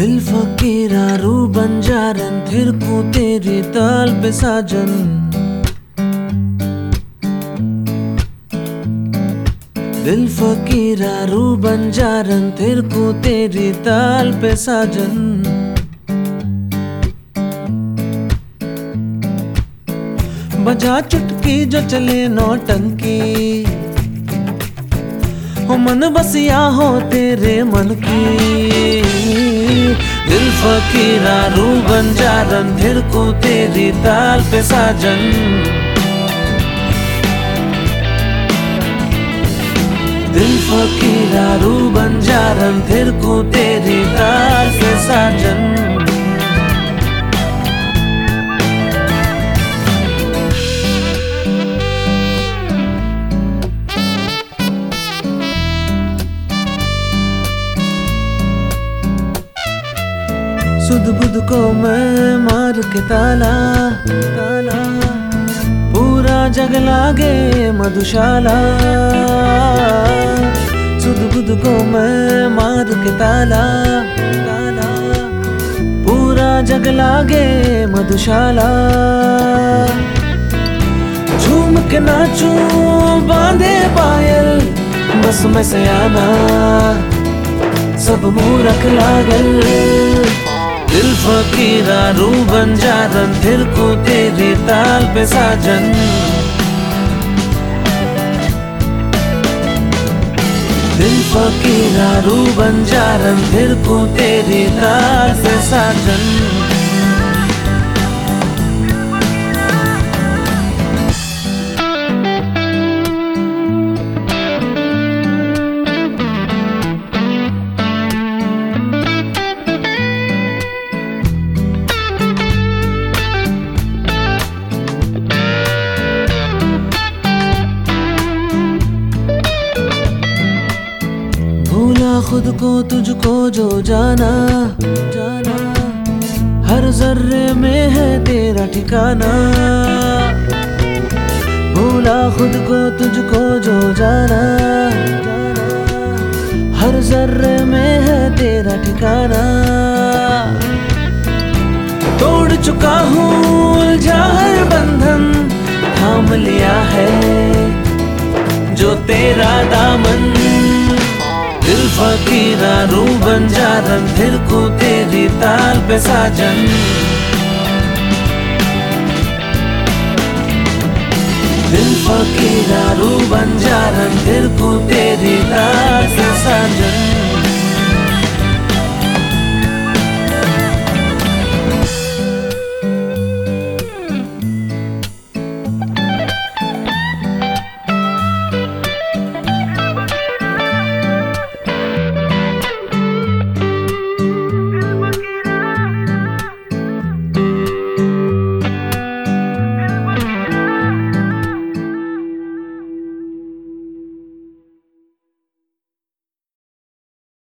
फकीरा रू बंजारन थिरकू तेरी ताल पे साजन। दिल फकीरा रू बंजारन थिरकू तेरी ताल पे साजन। बजा चुटकी जो चले नौटंकी। हो मन बसिया हो तेरे मन की। दिल फकीरा रू बंजा रंधिर को तेरी ताल पे साजन। दिल फकीरा रू बंजा रंधिर को तेरी ताल पे साजन। सुध बुध को मैं मार के ताला ताला। पूरा जग लागे मधुशाला। सुध बुध को मैं मार के ताला ताला। पूरा जग लागे मधुशाला। झूम के नाचू, बांधे पायल, बस मैं से आना। सब मूरख लागल। दिल फकीरा रू बंजारन को तेरी ताल पे साजन। दिल फकीरा रू बंजारन को तेरी ताल पे साजन। खुद को तुझको जो जाना जाना। हर जर्रे में है तेरा ठिकाना। भूला खुद को तुझको जो जाना हर जर्रे में है तेरा ठिकाना। तोड़ चुका हूँ उलझा हर बंधन, थाम लिया है जो तेरा दामन। दिल फकीरा रू बंजारन को तेरी ताल पे साजन। दिल फकीरा रू बन जा तेरी ताल पे साजन